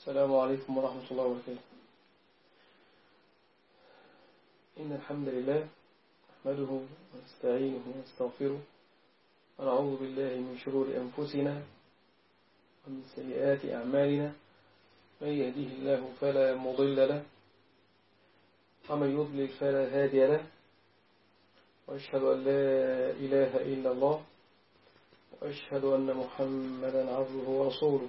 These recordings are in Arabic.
السلام عليكم ورحمة الله وبركاته. إن الحمد لله نحمده ونستعينه ونستغفره ونعوذ بالله من شرور أنفسنا ومن سيئات أعمالنا. من يهديه الله فلا مضل له ومن يضلل فلا هادي له. وأشهد أن لا إله إلا الله وأشهد أن محمدا عبده ورسوله.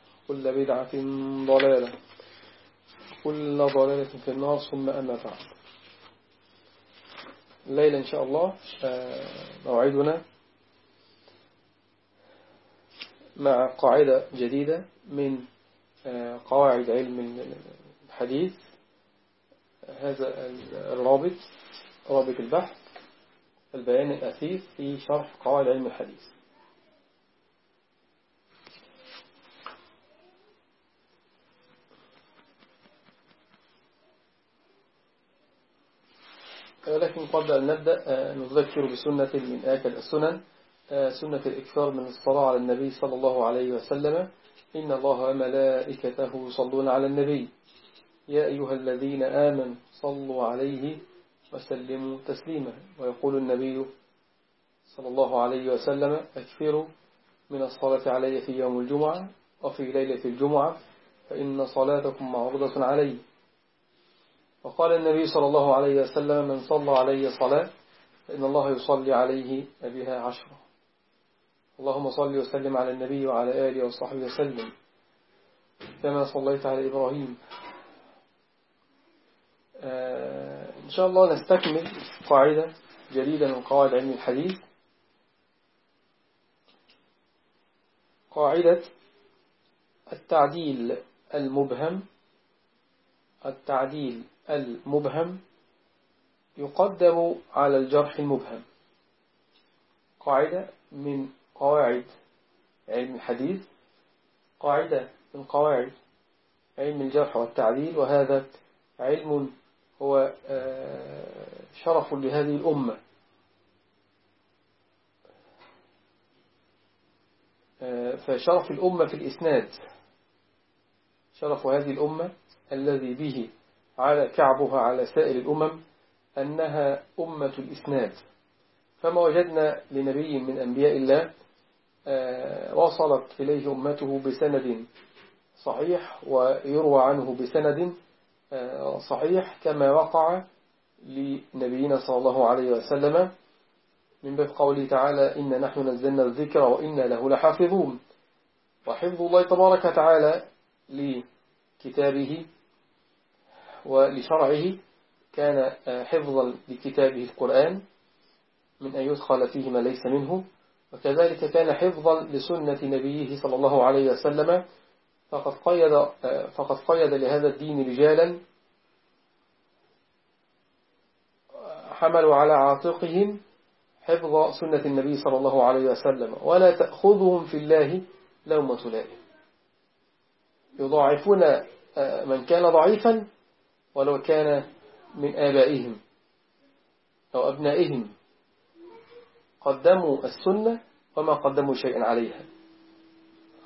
كل بدعة ضلالة. كل ضلالة في النار ثم أما بعد. الليلة إن شاء الله موعدنا مع قاعدة جديدة من قواعد علم الحديث. هذا الرابط رابط البحث البيان الأثيث في شرح قواعد علم الحديث. لكن قبل أن نبدأ نذكر بسنة من آكل السنن سنة الإكثار من الصلاة على النبي صلى الله عليه وسلم. إن الله وملائكته يصلون على النبي. يا أيها الذين آمنوا صلوا عليه وسلموا تسليما. ويقول النبي صلى الله عليه وسلم أكثروا من الصلاة علي في يوم الجمعة وفي ليلة الجمعة فإن صلاتكم معروضة علي. وقال النبي صلى الله عليه وسلم من صلى علي صلاة فإن الله يصلي عليه بها عشرة. اللهم صل وسلم على النبي وعلى آله وصحبه وسلم كما صليت على إبراهيم. آه إن شاء الله نستكمل قاعدة جديدة من قواعد علم الحديث. قاعدة التعديل المبهم التعديل المبهم يقدم على الجرح المبهم. قاعدة من قواعد علم الحديث قاعدة من قواعد علم الجرح والتعديل وهذا علم هو شرف لهذه الأمة. فشرف الأمة في الإسناد شرف هذه الأمة الذي به على كعبها على سائر الأمم أنها أمة الإسناد. فما وجدنا لنبي من أنبياء الله وصلت إليه أمته بسند صحيح ويروى عنه بسند صحيح كما وقع لنبينا صلى الله عليه وسلم من باب قوله تعالى إن نحن نزلنا الذكر وإنا له لحافظون وحفظ الله تبارك وتعالى لكتابه ولشرعه كان حفظا لكتابه القرآن من أن يدخل فيه ما ليس منه. وكذلك كان حفظا لسنة نبيه صلى الله عليه وسلم. فقد قيد, فقد قيد لهذا الدين رجالا حملوا على عاتقهم حفظ سنة النبي صلى الله عليه وسلم. ولا تأخذهم في الله لومة لائم. يضاعفون من كان ضعيفا ولو كان من آبائهم أو أبنائهم قدموا السنة وما قدموا شيئا عليها.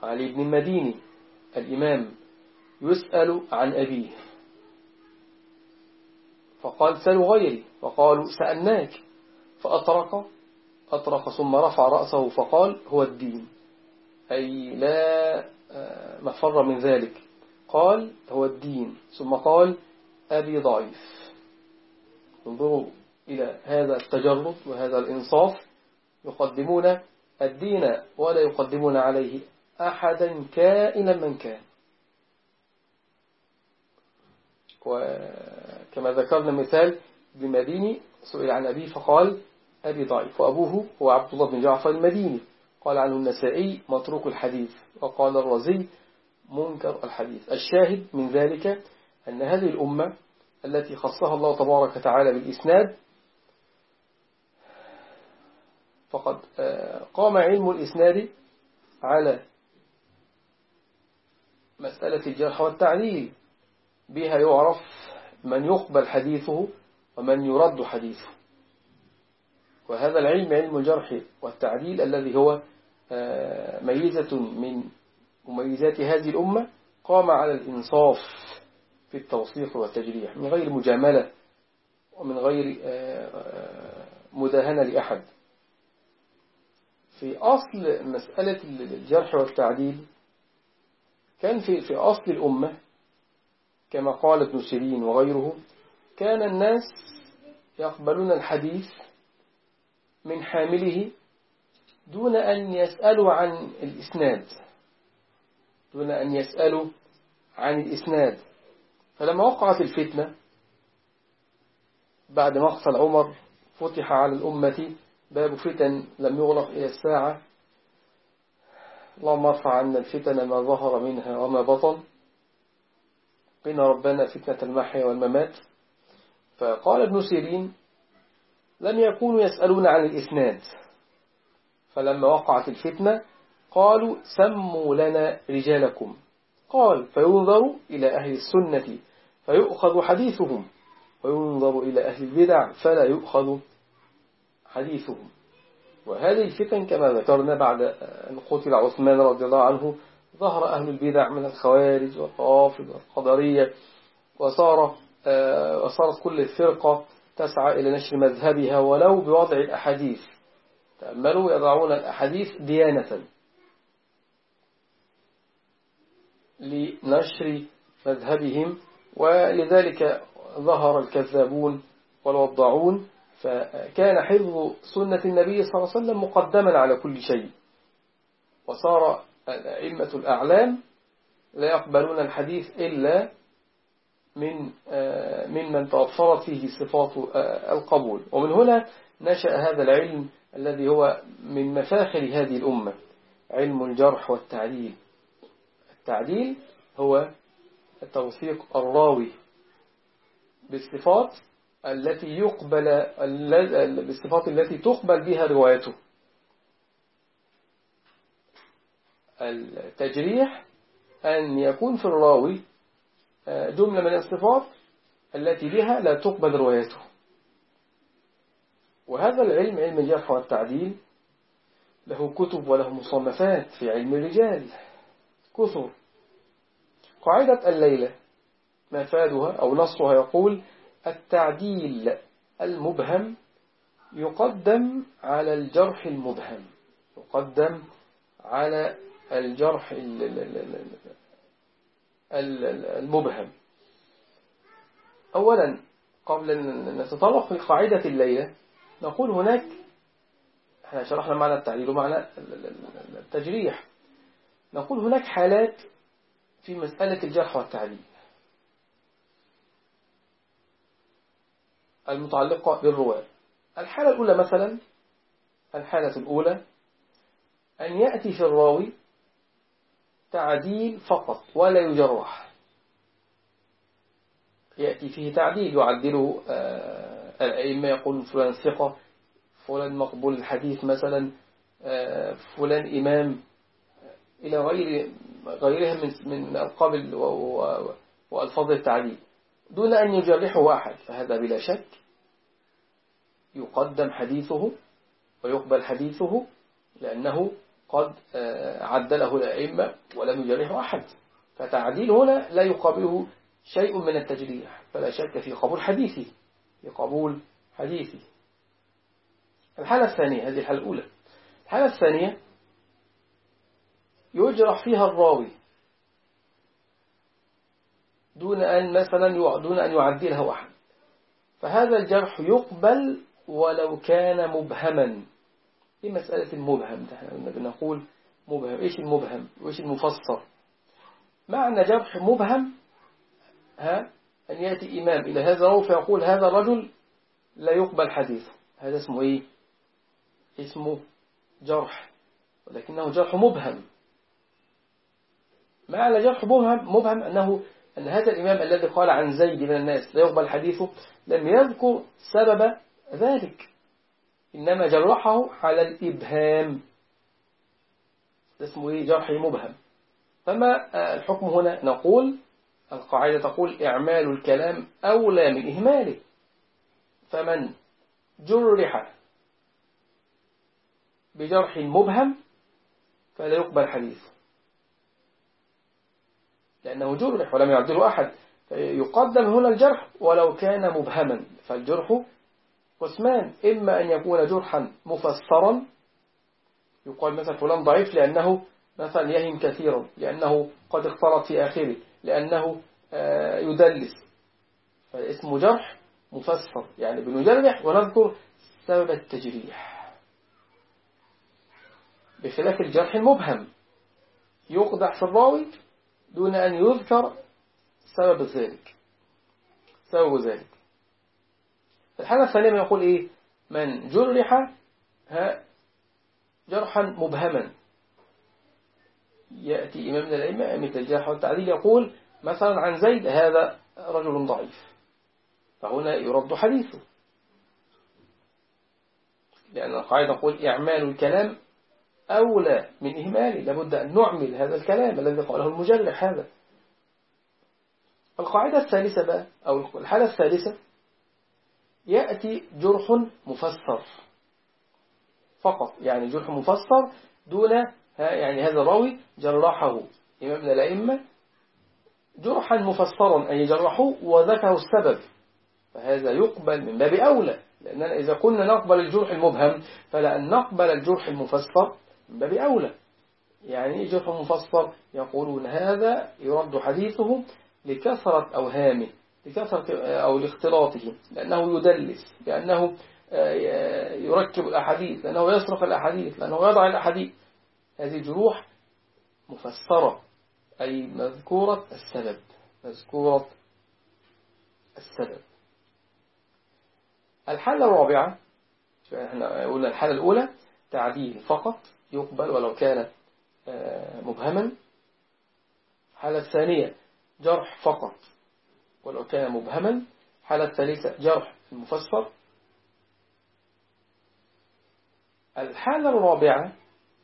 علي بن المديني الإمام يسأل عن أبيه. فقال سألوا غيري. فقالوا سألناك. فأطرق أطرق ثم رفع رأسه فقال هو الدين. أي لا مفر من ذلك. قال هو الدين. ثم قال أبي ضعيف. انظروا إلى هذا التجرد وهذا الإنصاف. يقدمون الدين ولا يقدمون عليه أحدا كائنا من كان. وكما ذكرنا مثال بمديني سئل عن أبيه فقال أبي ضعيف. وأبوه هو عبد الله بن جعفر المديني. قال عنه النسائي متروك الحديث. وقال الرزي منكر الحديث. الشاهد من ذلك أن هذه الأمة التي خصها الله تبارك وتعالى بالإسناد فقد آه، قام علم الإسناد على مسألة الجرح والتعديل بها يعرف من يقبل حديثه ومن يرد حديثه. وهذا العلم علم الجرح والتعديل الذي هو آه، ميزة من مميزات هذه الأمة قام على الإنصاف. في التوصيف والتجريح من غير مجاملة ومن غير آه، آه، مداهنة لأحد. في أصل مسألة الجرح والتعديل كان في في أصل الأمة كما قال ابن سيرين وغيره كان الناس يقبلون الحديث من حامله دون أن يسألوا عن الإسناد. دون أن يسألوا عن الإسناد. فلما وقعت الفتنة بعد مقتل عمر فتح على الأمة باب فتن لم يغلق إلى الساعة. اللهم ارفع عنا الفتن ما ظهر منها وما بطن. قنا ربنا فتنة المحيا والممات. فقال ابن سيرين لم يكونوا يسألون عن الإسناد. فلما وقعت الفتنة قالوا سموا لنا رجالكم. قال فينظر إلى أهل السنة فيؤخذ حديثهم. وينظر إلى أهل البدع فلا يؤخذ حديثهم. وهذه الفتن كما ذكرنا بعد أن قتل عثمان رضي الله عنه ظهر أهل البدع من الخوارج والرافض والقدرية وصار آه، وصارت كل فرقة تسعى إلى نشر مذهبها ولو بوضع الأحاديث. تأملوا يضعون الأحاديث ديانة. لنشر مذهبهم ولذلك ظهر الكذابون والوضعون فكان حفظ سنة النبي صلى الله عليه وسلم مقدما على كل شيء. وصار الأئمة الأعلام لا يقبلون الحديث إلا من ممن توفرت فيه صفات القبول. ومن هنا نشأ هذا العلم الذي هو من مفاخر هذه الأمة علم الجرح والتعديل التعديل هو توثيق الراوي بالصفات التي يقبل بالصفات التي تقبل بها روايته. التجريح أن يكون في الراوي آه، جملة من الصفات التي بها لا تقبل روايته. وهذا العلم علم الجرح والتعديل له كتب وله مصنفات في علم الرجال. كثر. قاعدة الليلة مفادها أو نصها يقول التعديل المبهم يقدم على الجرح المبهم. يقدم على الجرح المبهم. أولا قبل أن نتطرق لقاعدة الليلة نقول هناك إحنا شرحنا معنى التعديل ومعنى التجريح. نقول هناك حالات في مسألة الجرح والتعديل. المتعلقة بالرواة الحالة الأولى مثلا الحالة الأولى أن يأتي في الراوي تعديل فقط ولا يجرح. يأتي فيه تعديل يعدله آه، الأئمة يقول فلان ثقة فلان مقبول الحديث مثلا آه، فلان إمام إلى غير غيرها من من ألقاب وألفاظ التعديل دون أن يجرحه أحد فهذا بلا شك يقدم حديثه ويقبل حديثه لأنه قد آه، عدله الأئمة ولم يجرحه أحد. فتعديل هنا لا يقابله شيء من التجريح. فلا شك في قبول حديثه في قبول حديثه. الحالة الثانية هذه الحالة الأولى. الحالة الثانية يجرح فيها الراوي. دون أن مثلا دون أن يعدلها أحد فهذا الجرح يقبل ولو كان مبهما. إيه مسألة المبهم. بنقول مبهم. إيش المبهم؟ وإيش المفسر؟ معنى جرح مبهم ها أن يأتي إمام إلى هذا الرجل فيقول هذا الرجل لا يقبل حديثه. هذا اسمه إيه؟ اسمه جرح. ولكنه جرح مبهم. معنى جرح مبهم, مبهم أنه أن هذا الإمام الذي قال عن زيد من الناس لا يقبل حديثه لم يذكر سبب ذلك. إنما جرحه على الإبهام. اسمه إيه؟ جرح مبهم. فما الحكم هنا؟ نقول القاعدة تقول إعمال الكلام أولى من إهماله. فمن جرح بجرح مبهم فلا يقبل حديثه. لأنه جرح ولم يعدله أحد. يقدم هنا الجرح ولو كان مبهما. فالجرح قسمان إما أن يكون جرحا مفسرا يقال مثلا فلان ضعيف لأنه مثلا يهم كثيرا لأنه قد اختلط في آخره لأنه آه، يدلس. فاسمه جرح مفسر. يعني بنجرح ونذكر سبب التجريح. بخلاف الجرح المبهم يقدح في الراوي دون أن يذكر سبب ذلك. سبب ذلك. الحالة الثانية من يقول إيه؟ من جرح جرحا مبهما. يأتي إمام من الأئمة مثل الجرح والتعديل يقول مثلا عن زيد هذا رجل ضعيف. فهنا يرد حديثه. لأن القاعدة تقول إعمال الكلام أولى من إهماله لابد أن نعمل هذا الكلام الذي قاله المجرح هذا. القاعدة الثالثة بقى أو الحالة الثالثة يأتي جرح مفسر. فقط يعني جرح مفسر دون يعني هذا الراوي جرحه. إمام الأئمة جرحا مفسرا أي جرحه وذكروا السبب. فهذا يقبل من باب أولى لأننا إذا كنا نقبل الجرح المبهم فلأن نقبل الجرح المفسر من باب أولى. يعني جرح مفسر يقولون هذا يرد حديثه لكثرة أوهامه لكثرة أو لاختلاطه لأنه يدلس لأنه آه، يركب الأحاديث لأنه يسرق الأحاديث لأنه يضع الأحاديث. هذه جروح مفسرة أي مذكورة السبب مذكورة السبب. الحالة الرابعة إحنا قلنا الحالة الأولى تعديل فقط. يقبل ولو كان آه، مبهما. الحالة الثانية جرح فقط. ولو كان مبهما الحالة الثالثة جرح المفسر الحالة الرابعة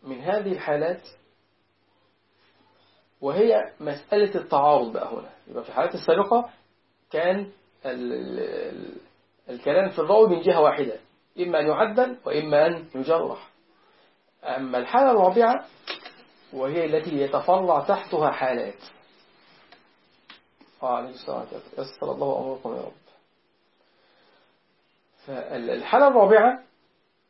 من هذه الحالات وهي مسألة التعارض بقى هنا. يبقى في الحالات السابقة كان ال ال الكلام في الراوي من جهة واحدة إما أن يعدل وإما أن يجرح. أما الحالة الرابعة وهي التي يتفرع تحتها حالات. عليه الصلاة يسر الله أمركم يا رب. فالحالة الرابعة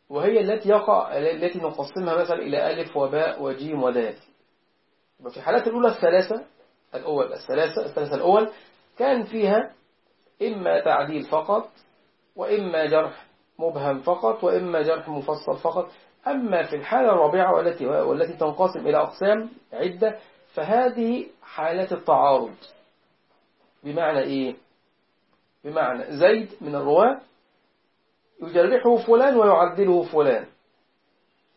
وهي التي يقع التي نقسمها مثلا إلى ألف وباء وجيم ودال. في الحالات الأولى الثلاثة الأول الثلاثة الثلاثة الأول كان فيها إما تعديل فقط وإما جرح مبهم فقط وإما جرح مفصل فقط. أما في الحالة الرابعة والتي, والتي تنقسم إلى أقسام عدة فهذه حالات التعارض. بمعنى إيه؟ بمعنى زيد من الرواة يجرحه فلان ويعدله فلان.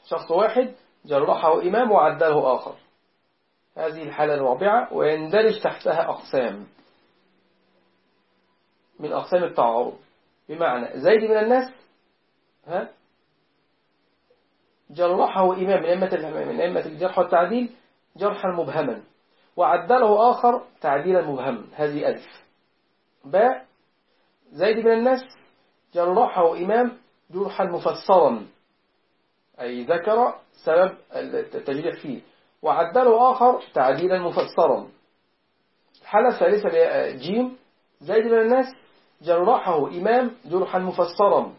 شخص واحد جرحه إمام وعدله آخر. هذه الحالة الرابعة ويندرج تحتها أقسام. من أقسام التعارض. بمعنى زيد من الناس ها؟ جرحه إمام من أئمة من الجرح والتعديل جرحا مبهما. وعدله آخر تعديلا مبهما هذه ألف. باء زيد من الناس جرحه إمام جرحا مفسرا. أي ذكر سبب التجريح فيه. وعدله آخر تعديلا مفسرا. الحالة الثالثة جيم زيد من الناس جرحه إمام جرحا مفسرا.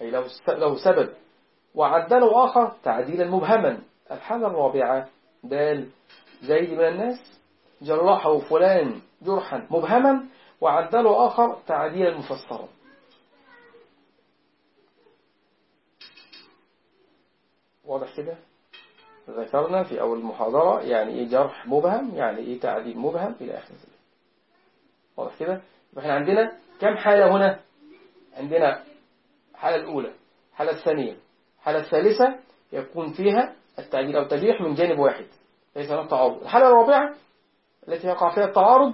أي له سبب. وعدله آخر تعديلا مبهما. الحالة الرابعة دال زيد من الناس جرحه فلان جرحا مبهما وعدله آخر تعديلا مفسرا. واضح كده؟ ذكرنا في أول المحاضرة يعني إيه جرح مبهم يعني إيه تعديل مبهم إلى آخر ذلك واضح كده؟ إحنا عندنا كم حالة هنا؟ عندنا الحالة الأولى الحالة الثانية. الحالة الثالثة يكون فيها التعديل أو التجريح من جانب واحد ليس هناك تعارض. الحالة الرابعة التي يقع فيها التعارض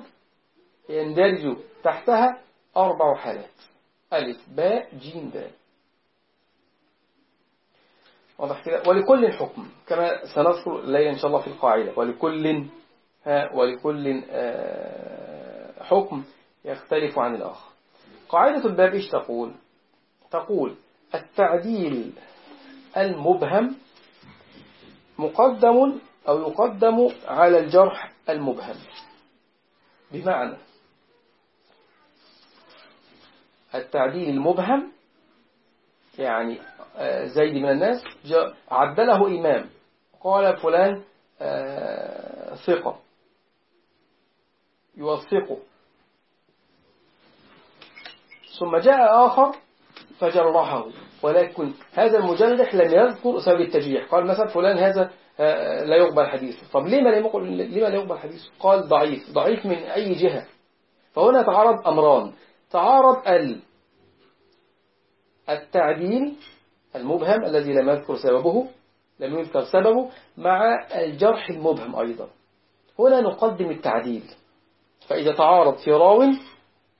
يندرج تحتها أربع حالات. ألف باء جيم دال. واضح كده؟ ولكل حكم كما سنذكر الليلة إن شاء الله في القاعدة. ولكل ها ولكل آه، حكم يختلف عن الآخر. قاعدة الباب إيش تقول؟ تقول التعديل المبهم مقدم أو يقدم على الجرح المبهم. بمعنى التعديل المبهم يعني آه، زيد من الناس عدله إمام قال فلان آه، ثقة. يوثقه. ثم جاء آخر فجرحه. ولكن هذا المجرح لم يذكر سبب التجريح. قال مثلا فلان هذا آه، لا يقبل حديثه. طب يقبل, لما لا يقبل حديثه؟ قال ضعيف. ضعيف من أي جهة؟ فهنا تعارض أمران. تعارض ال التعديل المبهم الذي لم يذكر سببه لم يذكر سببه مع الجرح المبهم أيضا. هنا نقدم التعديل. فإذا تعارض في راو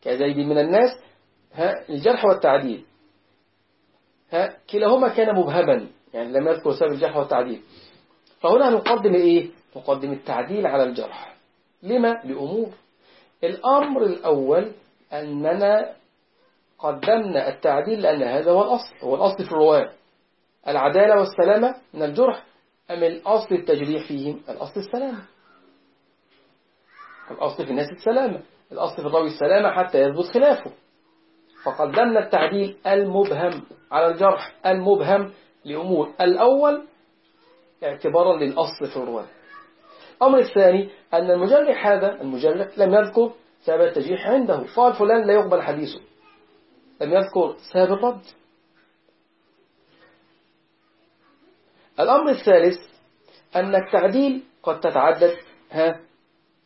كزيد من الناس الجرح والتعديل. ها كلاهما كان مبهما يعني لم يذكر سبب الجرح والتعديل. فهنا نقدم إيه؟ نقدم التعديل على الجرح. لما؟ لأمور. الأمر الأول أننا قدمنا التعديل لأن هذا هو الأصل هو الأصل في الرواة العدالة والسلامة من الجرح أم الأصل التجريح فيهم؟ الأصل السلامة. الأصل في الناس السلامة. الأصل في الراوي السلامة حتى يثبت خلافه. فقدمنا التعديل المبهم على الجرح المبهم لأمور الأول اعتبارا للأصل في الرواة الأمر الثاني أن المجرح هذا المجرح لم يذكر سبب التجريح عنده. قال فلان لا يقبل حديثه. لم يذكر سبب الرد. الأمر الثالث أن التعديل قد تتعدد ها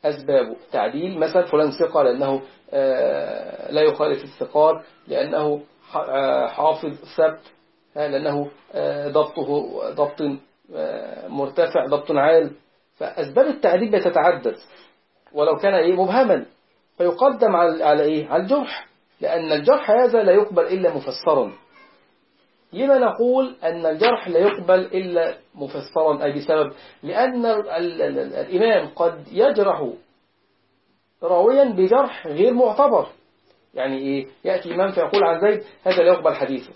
أسبابه تعديل. مثلا فلان ثقة لأنه آه، لا يخالف الثقار لأنه آه، حافظ ثبت لأنه آه، ضبطه ضبط مرتفع ضبط عال. فأسباب التعديل بتتعدد. ولو كان إيه مبهما. فيقدم على إيه؟ على الجرح. لأن الجرح هذا لا يقبل إلا مفسرا لما نقول أن الجرح لا يقبل إلا مفسرا أي بسبب؟ لأن الإمام قد يجرح راويا بجرح غير معتبر. يعني إيه؟ يأتي إمام فيقول عن زيد هذا لا يقبل حديثه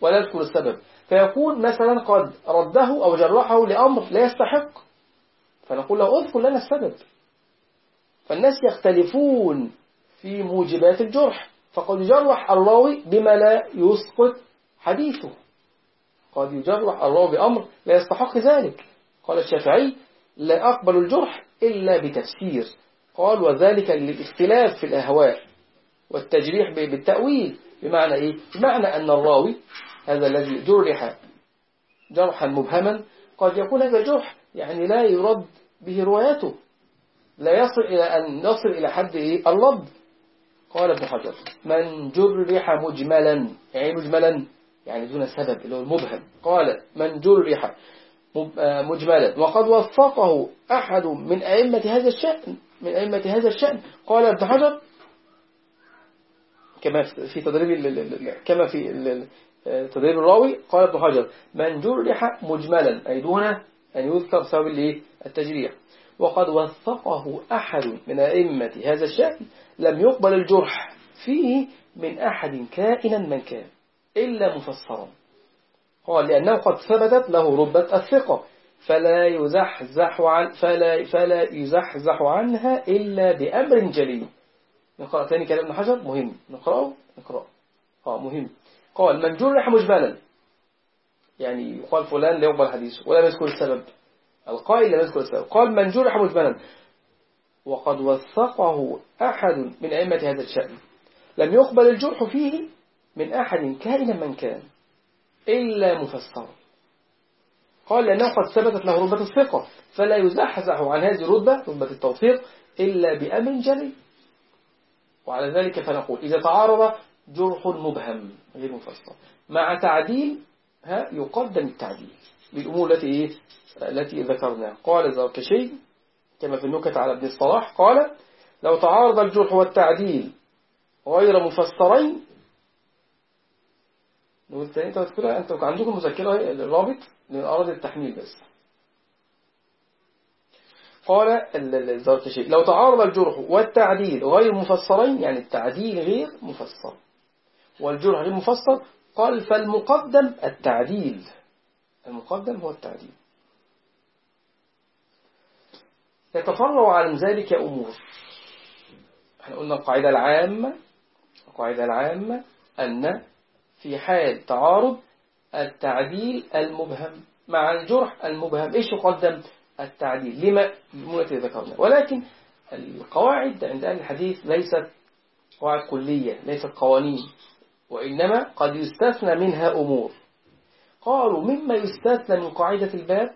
ولا يذكر السبب. فيكون مثلا قد رده أو جرحه لأمر لا يستحق. فنقول له اذكر لنا السبب. فالناس يختلفون في موجبات الجرح. فقد يجرح الراوي بما لا يسقط حديثه. قد يجرح الراوي بأمر لا يستحق ذلك. قال الشافعي لا أقبل الجرح إلا بتفسير. قال وذلك للاختلاف في الأهواء والتجريح بالتأويل. بمعنى إيه؟ بمعنى أن الراوي هذا الذي جرح جرحا مبهما قد يكون هذا جرح يعني لا يرد به روايته لا يصل إلى أن يصل إلى حد إيه؟ الرد قال ابن حجر من جرح مجملا يعني مجملا يعني دون سبب اللي هو المبهم. قال من جرح مجملا. وقد وفقه أحد من أئمة هذا الشأن من أئمة هذا الشأن. قال ابن حجر كما في تدريب كما في تدريب الراوي قال ابن حجر من جرح مجملا. أي دون أن يذكر سبب التجريح وقد وثقه أحد من أئمة هذا الشأن لم يقبل الجرح فيه من أحد كائنا من كان. إلا مفسرا. قال لأنه قد ثبتت له ربة الثقة. فلا يزحزح عن فلا فلا يزحزح عنها إلا بأمر جليل. نقرأ ثاني كلام ابن حجر. مهم. نقرأه؟ نقرأه. آه مهم. قال من جرح مجملا. يعني يقال فلان لا يقبل حديثه ولا يذكر السبب. القائل لا يذكر السبب. قال من جرح مجملا. وقد وثقه أحد من أئمة هذا الشأن. لم يقبل الجرح فيه من أحد كائنا من كان إلا مفسر. قال لأنه قد ثبتت له رتبة الثقة فلا يزحزح عن هذه الرتبة رتبة التوثيق إلا بأمر جلي. وعلى ذلك فنقول إذا تعارض جرح مبهم غير مفسر. مع تعديل ها يقدم التعديل بالأمور التي إيه التي ذكرناها. قال الزركشي كما في النكت على ابن الصلاح قال لو تعارض الجرح والتعديل غير مفسرين نقول تاني تذكرها أنتم عندكم مذكرة الرابط لأرض التحميل بس. قال الزركشي لو تعارض الجرح والتعديل غير مفسرين يعني التعديل غير مفسر والجرح غير مفسر قال فالمقدم التعديل. المقدم هو التعديل. يتفرع عن ذلك أمور. إحنا قلنا القاعدة العامة القاعدة العامة أن في حال تعارض التعديل المبهم مع الجرح المبهم. إيش يقدم التعديل؟ لما؟ التي ذكرنا. ولكن القواعد عند أهل الحديث ليست قواعد كلية ليست قوانين وإنما قد يستثنى منها أمور. قالوا مما يستثنى من قاعدة الباب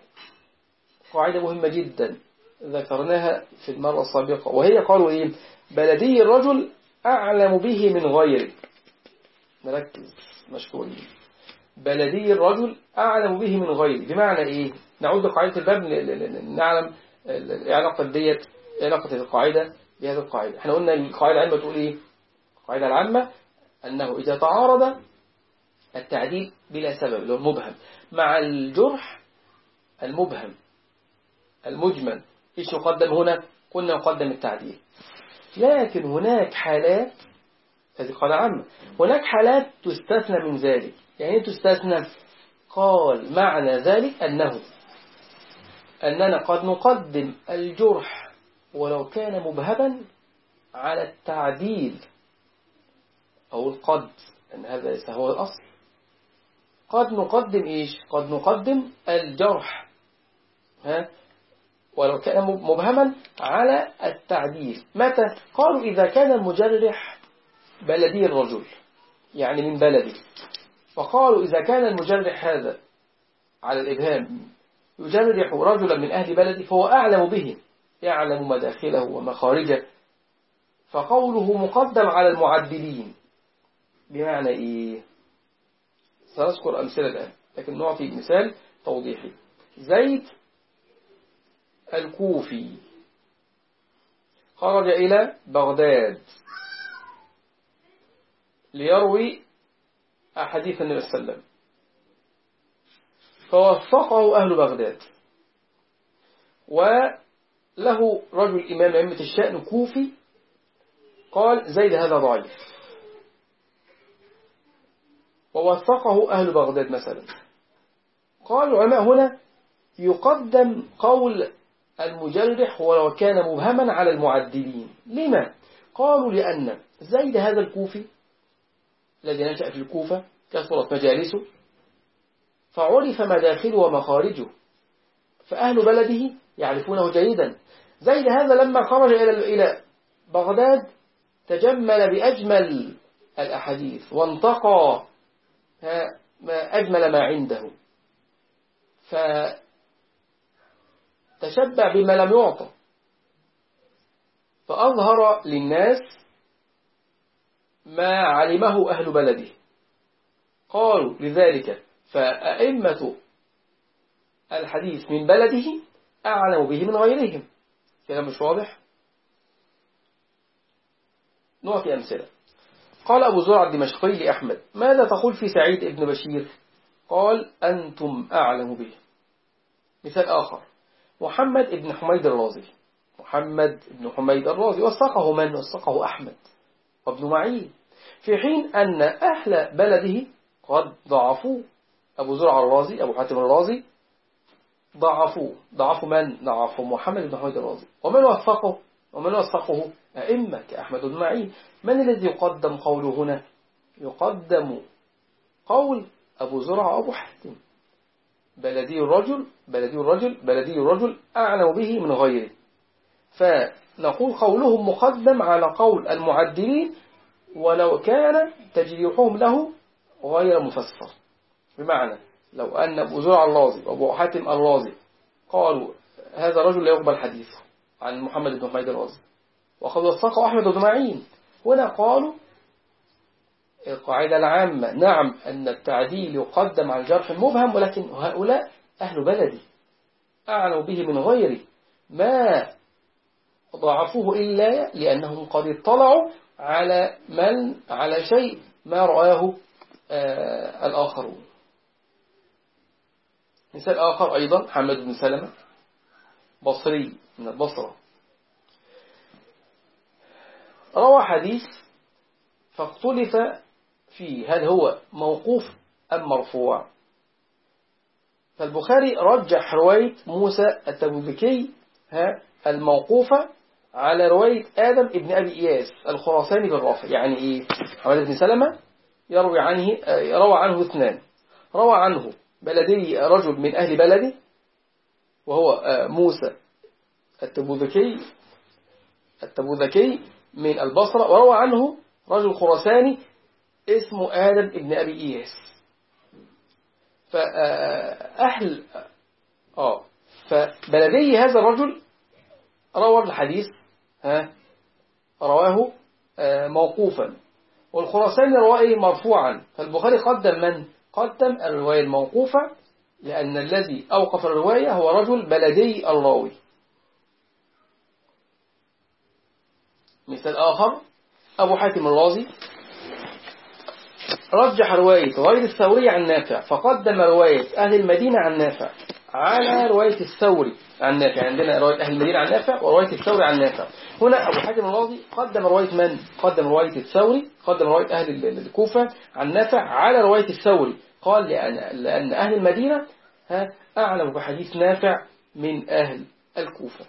قاعدة مهمة جدا ذكرناها في المرة السابقة وهي قالوا إيه؟ بلدي الرجل أعلم به من غيره نركز. مشكورين بلدي الرجل أعلم به من غيره بمعنى إيه؟ نعود لقاعدة الباب نعلم علاقة ديت علاقة القاعدة بهذه القاعدة. إحنا قلنا القاعدة العامة تقول إيه؟ القاعدة العامة أنه إذا تعارض التعديل بلا سبب اللي هو المبهم مع الجرح المبهم المجمل إيش يقدم هنا؟ قلنا يقدم التعديل. لكن هناك حالات هذه قاعدة عامة هناك حالات تستثنى من ذلك. يعني تستثنى. قال معنى ذلك أنه أننا قد نقدم الجرح ولو كان مبهما على التعديل أو القد أن هذا ليس هو الأصل. قد نقدم إيش؟ قد نقدم الجرح ها؟ ولو كان مبهما على التعديل. متى؟ قالوا إذا كان المجرح بلدي الرجل يعني من بلده فقالوا إذا كان المجرح هذا على الإبهام يجرح رجلا من أهل بلده فهو أعلم به يعلم مداخله ومخارجه. فقوله مقدم على المعدلين بمعنى إيه؟ سنذكر أمثلة الآن لكن نعطي مثال توضيحي. زيد الكوفي خرج إلى بغداد. ليروي أحاديث النبي صلى الله عليه وسلم. فوثقه أهل بغداد. وله رجل إمام أئمة الشأن كوفي قال زيد هذا ضعيف. ووثقه أهل بغداد مثلا. قال العلماء هنا يقدم قول المجرح ولو كان مبهما على المعدلين. لما؟ قالوا لأن زيد هذا الكوفي الذي نشأ في الكوفة كثرت مجالسه. فعرف مداخله ومخارجه. فأهل بلده يعرفونه جيدا. زيد هذا لما خرج إلى بغداد تجمل بأجمل الأحاديث. وانتقى ما أجمل ما عنده. فتشبع بما لم يعطى. فأظهر للناس ما علمه أهل بلده. قالوا لذلك فأئمة الحديث من بلده أعلم به من غيرهم. كلام مش واضح؟ نعطي أمثلة. قال أبو زرع الدمشقي لأحمد ماذا تقول في سعيد ابن بشير؟ قال أنتم أعلم به. مثال آخر محمد ابن حميد الرازي. محمد ابن حميد الرازي وثقه من؟ وثقه أحمد. وابن معين في حين أن أهل بلده قد ضعفوا. أبو زرع الرازي أبو حاتم الرازي ضعفوا ضعفوا من؟ ضعفوا محمد بن حميد الرازي. ومن وثقه ومن وثقه؟ أئمة كأحمد بن معين. من الذي يقدم قوله هنا؟ يقدم قول أبو زرع أبو حاتم. بلدي الرجل بلدي الرجل بلدي الرجل أعلم به من غيره. فنقول قولهم مقدم على قول المعدلين ولو كان تجريحهم له غير مفسر. بمعنى لو أن أبو زرع الرازي وأبو حاتم الرازي قالوا هذا الرجل لا يقبل حديثه عن محمد بن حميد الرازي وقد وثقه أحمد بن معين. هنا قالوا القاعدة العامة نعم أن التعديل يقدم على الجرح المبهم ولكن هؤلاء أهل بلدي. أعلوا به من غيري. ما ضعفوه إلا لأنهم قد اطلعوا على من؟ على شيء ما رآه آه الآخرون. مثال آخر أيضا حمد بن سلمة بصري من البصرة. روى حديث فاختلف فيه هل هو موقوف أم مرفوع؟ فالبخاري رجح رواية موسى التبوذكي الموقوفة على رواية آدم ابن أبي إياس الخراساني بالرافع يعني إيه؟ حمد بن سلمة يروي عنه روى عنه اثنان. روى عنه بلدي رجل من أهل بلده وهو آه، موسى التبوذكي التبوذكي من البصرة وروى عنه رجل خراساني اسمه آدم ابن أبي إياس. فأهل آه فبلدي هذا الرجل روى الحديث ها رواه آه موقوفا. والخراساني رواه مرفوعا. فالبخاري قدم من؟ قدم الرواية الموقوفة لأن الذي أوقف الرواية هو رجل بلدي الراوي. مثال آخر أبو حاتم الرازي. رجح رواية غير الثوري عن نافع فقدم رواية أهل المدينة عن نافع. على رواية الثوري عن نافع. عندنا رواية أهل المدينة عن نافع ورواية الثوري عن نافع. هنا أبو حاتم الرازي قدم رواية من؟ قدم رواية الثوري قدم رواية أهل الكوفة عن نافع على رواية الثوري. قال لأن, لأن أهل المدينة ها أعلم بحديث نافع من أهل الكوفة.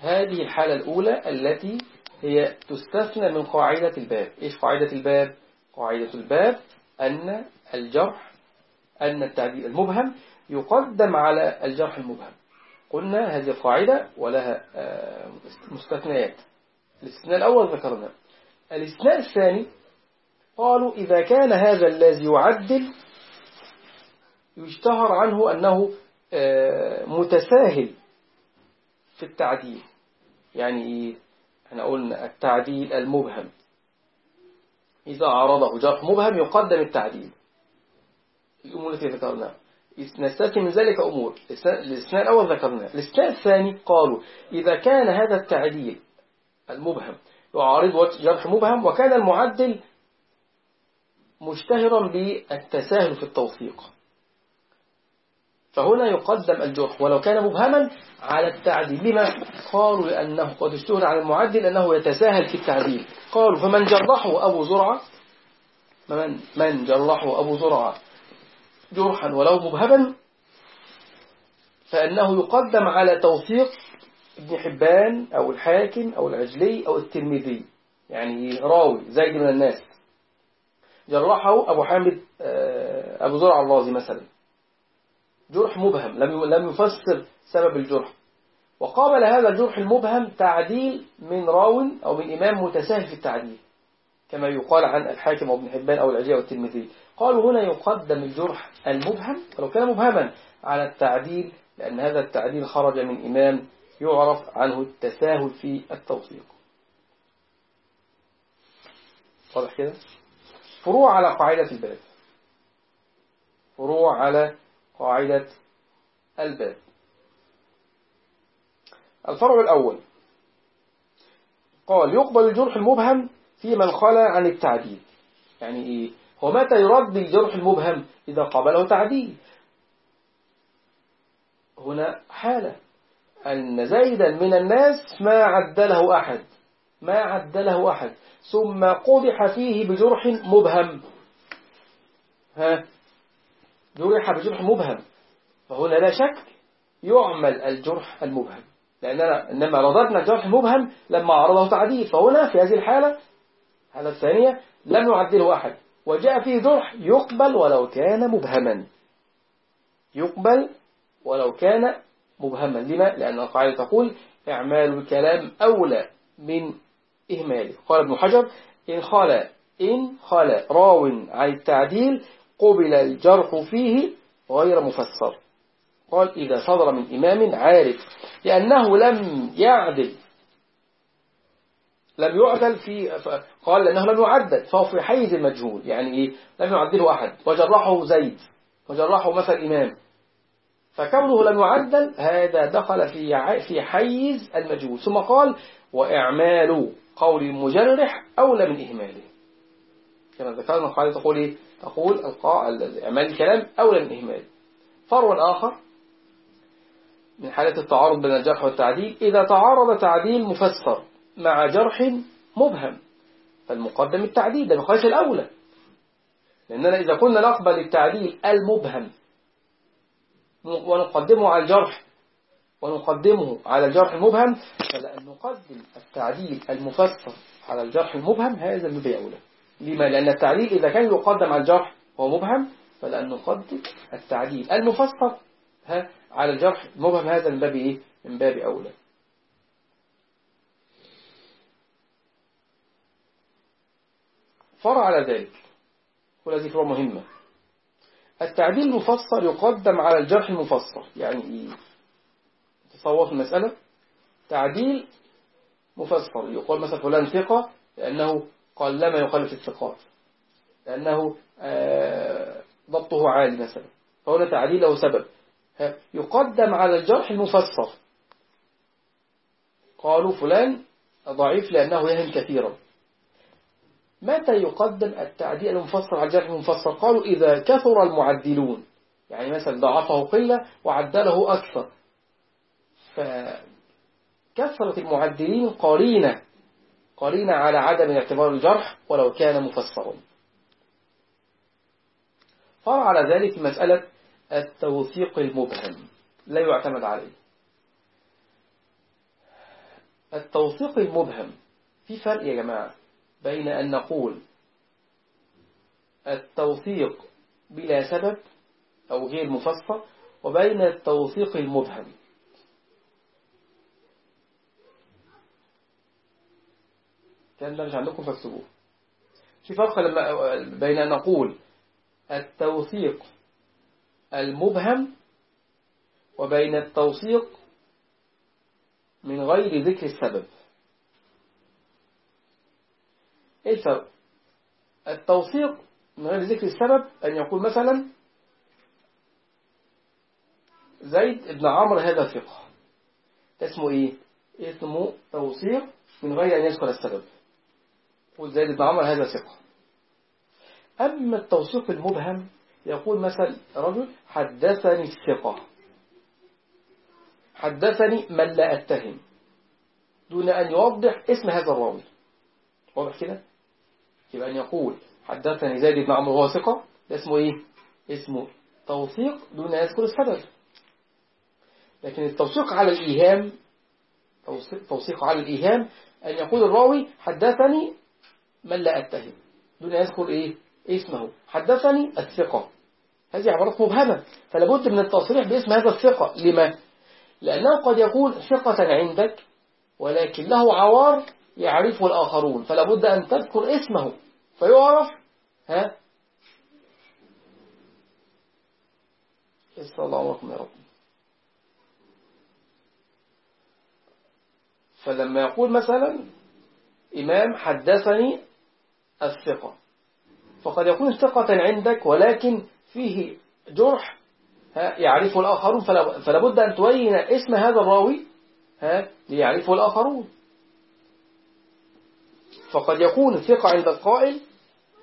هذه الحالة الأولى التي هي تستثنى من قاعدة الباب. إيش قاعدة الباب؟ قاعدة الباب أن الجرح أن التعديل المبهم يقدم على الجرح المبهم. قلنا هذه القاعدة ولها آه، مستثنيات. الاستثناء الأول ذكرنا. الاستثناء الثاني قالوا إذا كان هذا الذي يعدل يشتهر عنه أنه آه، متساهل في التعديل. يعني إيه؟ إحنا قلنا التعديل المبهم. إذا عرضه جرح مبهم يقدم التعديل. الأمور التي ذكرناها نستثني من ذلك أمور. الاستثناء الأول ذكرناه الاستثناء الثاني قالوا إذا كان هذا التعديل المبهم يعارض جرح مبهم وكان المعدل مشتهرا بالتساهل في التوثيق. فهنا يقدم الجرح. ولو كان مبهما على التعديل. لما؟ قالوا لأنه قد اشتهر على المعدل أنه يتساهل في التعديل. قالوا فمن جرحه أبو زرعة من, من جرحه أبو زرعة جرحا ولو مبهما فأنه يقدم على توثيق ابن حبان أو الحاكم أو العجلي أو الترمذي. يعني راوي زي من الناس. جرحه أبو حامد آه، أبو زرع الرازي مثلا. جرح مبهم لم لم يفسر سبب الجرح. وقابل هذا الجرح المبهم تعديل من راو أو من إمام متساهل في التعديل كما يقال عن الحاكم وابن حبان أو العجية والترمذي. قالوا هنا يقدم الجرح المبهم ولو كان مبهما على التعديل لأن هذا التعديل خرج من إمام يعرف عنه التساهل في التوثيق. واضح كده؟ فروع على قاعدة الباب فروع على قاعدة الباب. الفرع الأول. قال يقبل الجرح المبهم في من خلى عن التعديل. يعني إيه؟ ومتى يرد الجرح المبهم؟ إذا قبله تعديل. هنا حالة. أن زيدا من الناس ما عدله أحد. ما عدله أحد. ثم قضح فيه بجرح مبهم. ها؟ جرح بجرح مبهم. فهنا لا شك يعمل الجرح المبهم. لأننا إنما رددنا الجرح المبهم لما عرضه تعديل. فهنا في هذه الحالة الحالة الثانية لم يعدله أحد. وجاء فيه جرح يقبل ولو كان مبهما. يقبل ولو كان مبهما. لما؟ لأن القاعدة تقول إعمال الكلام أولى من إهماله. قال ابن حجر إن خلا إن خلا راو عن التعديل قبل الجرح فيه غير مفسر. قال إذا صدر من إمام عارف لأنه لم يعدل لم يعدل في قال لأنه لم يعدل فهو في حيز المجهول يعني إيه؟ لم يعدله أحد. وجرحه زيد وجرحه مثل إمام. فكونه لم يعدل هذا دخل في في حيز المجهول. ثم قال وإعمال قول المجرح أولى من إهماله. كما ذكرنا القاعدة تقول إيه؟ تقول إعمال الكلام أولى من إهماله فرع آخر من حالة التعارض بين الجرح والتعديل إذا تعارض تعديل مفسر مع جرح مبهم فالمقدم التعديل ده بقياس الأولى. لأننا إذا كنا نقبل التعديل المبهم ونقدمه على الجرح ونقدمه على الجرح المبهم فلأن نقدم التعديل المفسر على الجرح المبهم هذا من أولى. لما؟ لأن التعديل إذا كان يقدم على الجرح وهو مبهم فلأن نقدم التعديل المفسر على الجرح المبهم هذا من باب إيه؟ من باب أولى فرع على ذلك وهذه فروع مهمة التعديل المفسر يقدم على الجرح المفسر يعني إيه؟ تصور المسألة تعديل مفسر يقول مثلا فلان ثقة لأنه قال لما يخالف الثقات لأنه آه، ضبطه عالي مثلا فهنا تعديل له سبب. يقدم على الجرح المفسر. قالوا فلان ضعيف لأنه يهم كثيرا. متى يقدم التعديل المفسر على الجرح المفسر؟ قالوا إذا كثر المعدلون يعني مثلا ضعفه قلة وعدله أكثر. فكثرة المعدلين قرينة. قرينة على عدم اعتبار الجرح ولو كان مفسرا. فرع على ذلك مسألة التوثيق المبهم لا يعتمد عليه. التوثيق المبهم في فرق يا جماعة بين أن نقول التوثيق بلا سبب أو غير مفسر وبين التوثيق المبهم. كان ده عندكم فاكتبوه. في فرق لما بين أن نقول التوثيق المبهم وبين التوثيق من غير ذكر السبب. إيه الفرق؟ التوثيق من غير ذكر السبب أن يقول مثلا زيد ابن عمرو هذا ثقة. اسمه إيه؟ اسمه توثيق من غير أن يذكر السبب. قول زيد بن عمرو هذا ثقة. أما التوثيق المبهم يقول مثلا رجل حدثني الثقة. حدثني من لا أتهم. دون أن يوضح اسم هذا الراوي. واضح كده؟ يبقى أن يقول حدثني زيد بن عمرو وهو ثقة ده اسمه إيه؟ اسمه توثيق دون أن يذكر السبب. لكن التوثيق على الإيهام توثيق على الإيهام أن يقول الراوي حدثني من لا أتهم؟ دون يذكر إيه؟ اسمه. حدثني الثقة. هذه عبارات مبهمة. فلا بد من التصريح باسم هذا الثقة. لما؟ لأنه قد يكون ثقة عندك ولكن له عوار يعرفه الآخرون. فلا بد أن تذكر اسمه. فيعرف ها؟ اسم الله عمركم يا رب. فلما يقول مثلا إمام حدثني الثقة. فقد يكون ثقة عندك ولكن فيه جرح يعرفه الآخرون فلا بد أن تبين اسم هذا الراوي ليعرفه الآخرون. فقد يكون ثقة عند القائل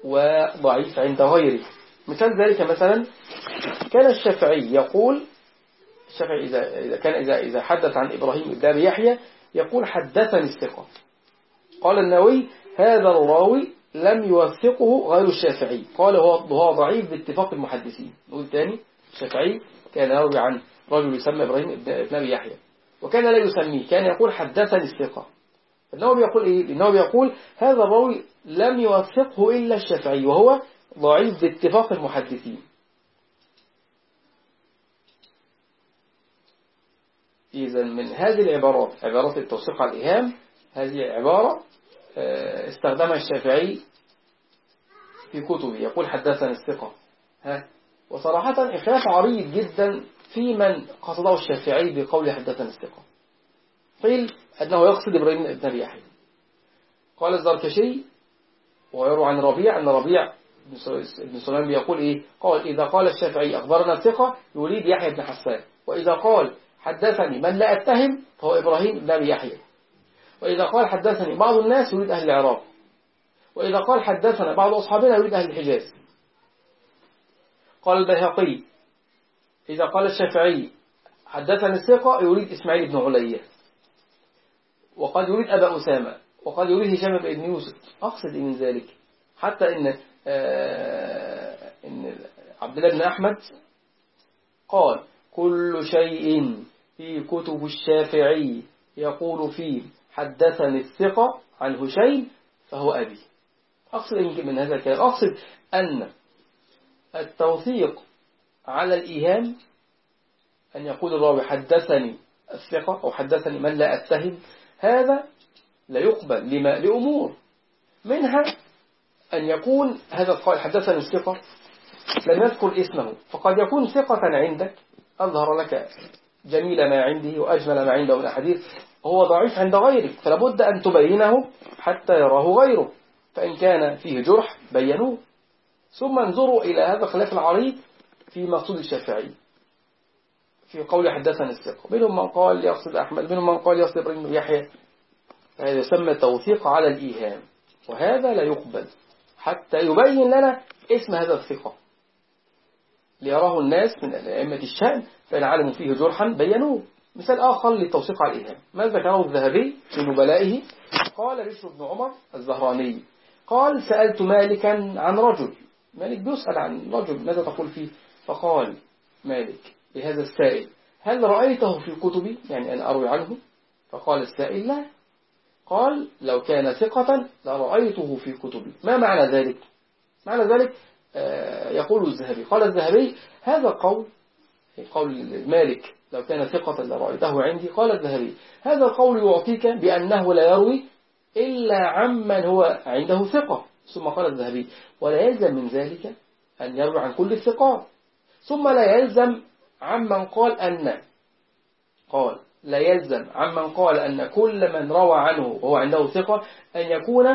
وضعيف عند غيره. مثال ذلك مثلا كان الشافعي يقول الشافعي إذا, إذا كان إذا, إذا حدث عن إبراهيم بن يحيى يقول حدثني الثقة. قال النووي هذا الراوي لم يوثقه غير الشافعي. قال هو ضعيف باتفاق المحدثين. نقول تاني الشافعي كان يروي عن رجل يسمى إبراهيم ابن أبي يحيى. وكان لا يسميه كان يقول حدثني الثقة. النووي يقول إيه؟ النووي يقول هذا الراوي لم يوثقه إلا الشافعي وهو ضعيف باتفاق المحدثين. إذا من هذه العبارات عبارات التوثيق على الإيهام هذه عبارة استخدمها الشافعي في كتبه يقول حدثنا الثقة. ها؟ وصراحة إخلاف عريض جدا في من قصده الشافعي بقول حدثنا الثقة. قيل أنه يقصد إبراهيم بن أبي يحيى قال الزركشي ويروى عن ربيع أن ربيع ابن سليمان بيقول إيه؟ قال إذا قال الشافعي أخبرنا الثقة يريد يحيى بن حسان. وإذا قال حدثني من لا أتهم فهو إبراهيم بن أبي يحيى وإذا قال حدثني بعض الناس يريد أهل العراق. وإذا قال حدثنا بعض أصحابنا يريد أهل الحجاز. قال البيهقي إذا قال الشافعي حدثني الثقة يريد إسماعيل بن علية. وقد يريد أبا أسامة. وقد يريد هشام بن يوسف. أقصد من ذلك. حتى إن, آه إن عبد الله بن أحمد قال كل شيء في كتب الشافعي يقول فيه حدثني الثقة عن هشيم فهو أبي. أقصد من هذا الكلام. أقصد أن التوثيق على الإيهام أن يقول الراوي حدثني الثقة أو حدثني من لا أتهم هذا لا يقبل. لما؟ لأمور. منها أن يكون هذا القائل حدثني الثقة لم يذكر اسمه فقد يكون ثقة عندك. أظهر لك جميل ما عنده وأجمل ما عنده من الأحاديث. هو ضعيف عند غيرك فلابد أن تبينه حتى يراه غيره فإن كان فيه جرح بينوه. ثم انظروا إلى هذا الخلاف العريض في مقصود الشافعي في قول حدثنا الثقة. منهم من قال يقصد أحمد منهم من قال يقصد إبراهيم يحيى فهذا يسمى توثيق على الإيهام وهذا لا يقبل حتى يبين لنا اسم هذا الثقة. ليراه الناس من أئمة الشأن فإن علموا فيه جرحا بينوه. مثال آخر للتوثيق على الإيهام ما ذكره الذهبي في نبلائه قال بشر بن عمر الزهراني. قال سألت مالكا عن رجل. مالك بيسأل عن رجل ماذا تقول فيه؟ فقال مالك لهذا السائل هل رأيته في كتبي؟ يعني أنا أروي عنه. فقال السائل لا. قال لو كان ثقة لرأيته في كتبي. ما معنى ذلك؟ معنى ذلك آه، يقول الذهبي. قال الذهبي هذا قول قول مالك لو كان ثقة لرأيته عندي. قال الذهبي هذا القول يعطيك بأنه لا يروي إلا عمن هو عنده ثقة. ثم قال الذهبي ولا يلزم من ذلك أن يروي عن كل الثقات ثم لا يلزم عمن قال أن قال لا يلزم عمن قال أن كل من روى عنه وهو عنده ثقة أن يكون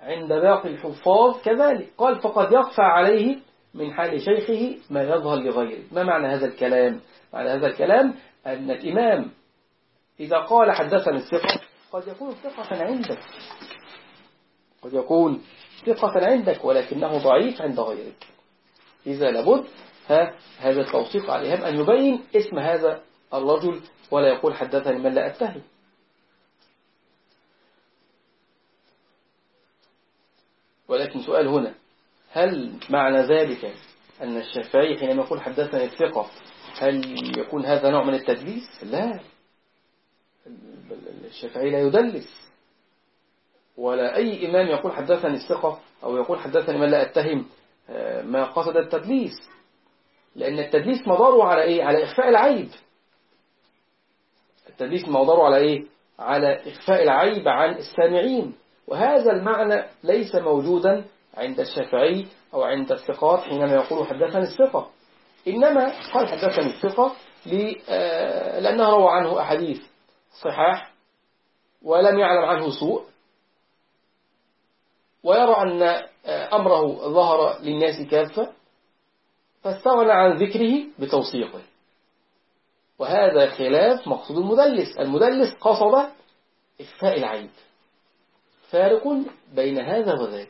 عند باقي الحفاظ كذلك. قال فقد يخفى عليه من حال شيخه ما يظهر لغيره. ما معنى هذا الكلام؟ معنى هذا الكلام أن الإمام إذا قال حدثني الثقة قد يكون ثقة عندك. قد يكون ثقة عندك ولكنه ضعيف عند غيرك. إذا لابد ها هذا التوثيق عليهم أن يبين اسم هذا الرجل ولا يقول حدثني من لا أتهم ولكن سؤال هنا هل معنى ذلك أن الشافعي حينما يقول حدثني الثقة هل يكون هذا نوع من التدليس؟ لا. الشافعي لا يدلس. ولا أي إمام يقول حدثني الثقة أو يقول حدثني من لا أتهم آه، ما قصد التدليس. لأن التدليس مضاره على إيه؟ على إخفاء العيب. التدليس مضاره على إيه؟ على إخفاء العيب عن السامعين. وهذا المعنى ليس موجودا عند الشافعي أو عند الثقات حينما يقول حدثني الثقة. إنما قال حدثني الثقة آه، لأنه روى عنه أحاديث صحاح ولم يعلم عنه سوء ويرى أن آه، أمره ظهر للناس كافة فاستغنى عن ذكره بتوثيقه. وهذا خلاف مقصود المدلس. المدلس قصد إخفاء العيب فارق بين هذا وذاك.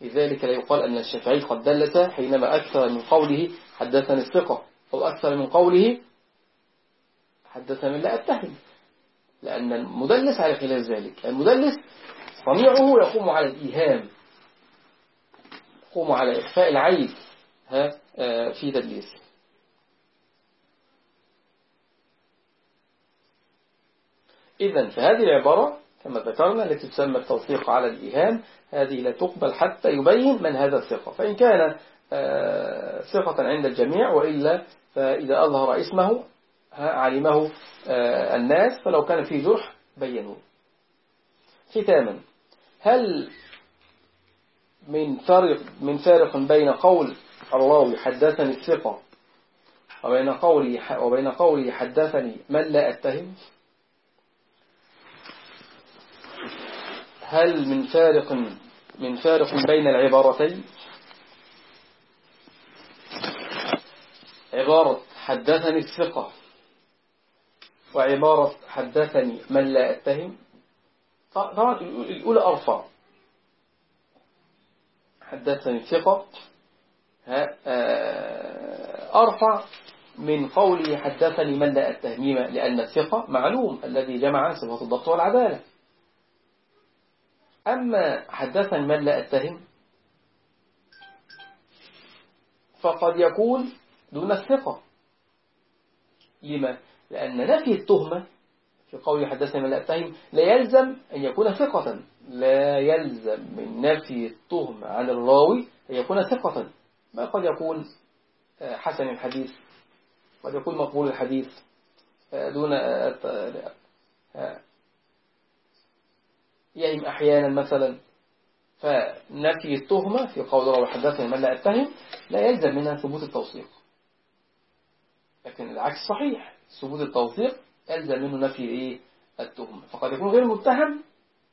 لذلك لا يقال أن الشافعي قد دلس حينما أكثر من قوله حدثني الثقة أو أكثر من قوله حدثني لا أتهم. لأن المدلس على خلاف ذلك. المدلس صنيعه يقوم على الإيهام. يقوم على إخفاء العيب آه، في تدليسه إذا فهذه العبارة كما ذكرنا التي تسمى التوثيق على الإيهام هذه لا تقبل حتى يبين من هذا الثقة. فإن كان ثقة عند الجميع وإلا فإذا أظهر اسمه علمه آه، الناس فلو كان فيه جرح بينوه. ختاما هل من فرق من فارق بين قول الراوي حدثني الثقة وبين قولي وبين قولي حدثني من لا أتهم؟ هل من فارق من فارق بين العبارتين؟ عبارة حدثني الثقة. وعبارة حدثني من لا أتهم. طبعا الأولى أرفع. حدثني الثقة. آه، أرفع من قوله حدثني من لا التهميم لأن الثقة معلوم الذي جمع صفة الضبط والعدالة. أما حدثني من لا أتهم فقد يكون دون الثقة. لما؟ لأن نفي التهمة في قول حدثني من لا لا يلزم أن يكون ثقة. لا يلزم من نفي التهمة عن الراوي أن يكون ثقة. ما قد يكون آه، حسن الحديث؟ قد يكون مقبول الحديث آه، دون يهم أحيانا مثلا. فنفي التهمة في قول روى حدثني من لا أتهم لا يلزم منها ثبوت التوثيق. لكن العكس صحيح. ثبوت التوثيق يلزم منه نفي إيه؟ التهمة. فقد يكون غير متهم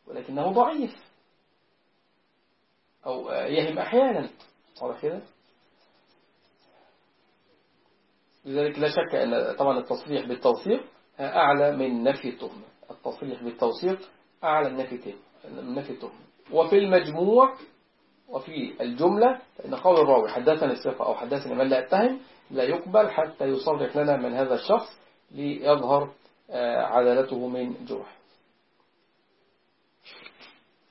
ولكنه ضعيف. أو يهم أحيانا. واضح كده؟ لذلك لا شك أن طبعا التصريح بالتوثيق أعلى من نفي التهمة. التصريح بالتوثيق أعلى من نفي التهمة. وفي المجموع وفي الجملة فإن قول الراوي حدثني الثقة أو حدثني من لا أتهم لا يقبل حتى يصرح لنا من هذا الشخص ليظهر آه، عدالته من جرح.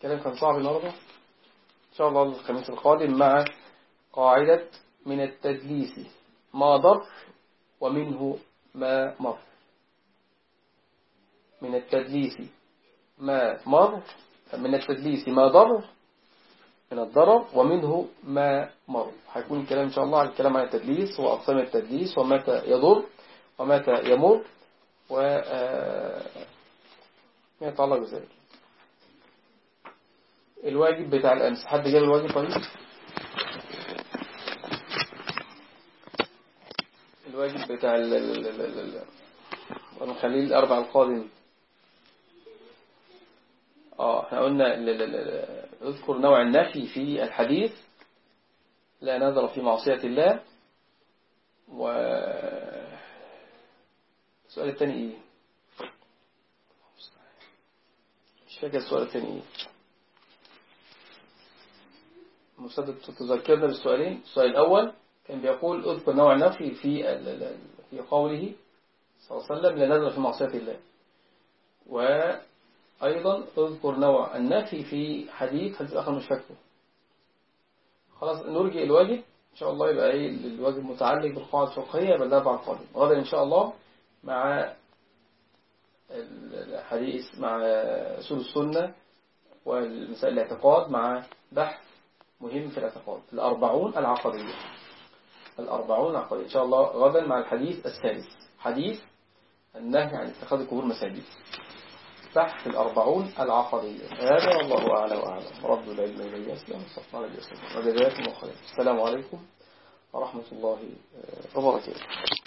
كلام كان صعب النهارده؟ إن شاء الله الخميس القادم مع قاعدة من التدليس ما ضر ومنه ما مر. من التدليس ما مر من التدليس ما ضر من الضرر ومنه ما مر هيكون الكلام إن شاء الله على الكلام عن التدليس وأقسام التدليس ومتى يضر ومتى يمر و آه، يتعلق بذلك الواجب بتاع الأمس حد جاب الواجب طيب الواجب بتاع ال ال ال ال ونخليه الأربع القادم آه إحنا قلنا اذكر نوع النفي في الحديث. لا نذر في معصية الله. و السؤال الثاني إيه؟ مش فاكر السؤال الثاني إيه. مسدد تذكرنا بالسؤالين. السؤال الأول كان بيقول اذكر نوع النفي في في قوله صلى الله عليه وسلم لا نزل في معصية الله. وأيضا اذكر نوع النفي في حديث حديث آخر مش فاكره خلاص نرجع الواجب إن شاء الله يبقى إيه الواجب متعلق بالقواعد الفقهية يبقى الأربع القادم غدا إن شاء الله مع الحديث مع أصول السنة والمسائل الاعتقاد مع بحث مهم في الاعتقاد. الأربعون العقدية. الأربعون العقدية. إن شاء الله غدا مع الحديث الثالث حديث النهي عن اتخاذ القبور مساجد. بحث الأربعون العقدية هذا والله أعلى وأعلم. رب العلم إليه أسلام صلى الله عليه وسلم. السلام عليكم ورحمة الله وبركاته.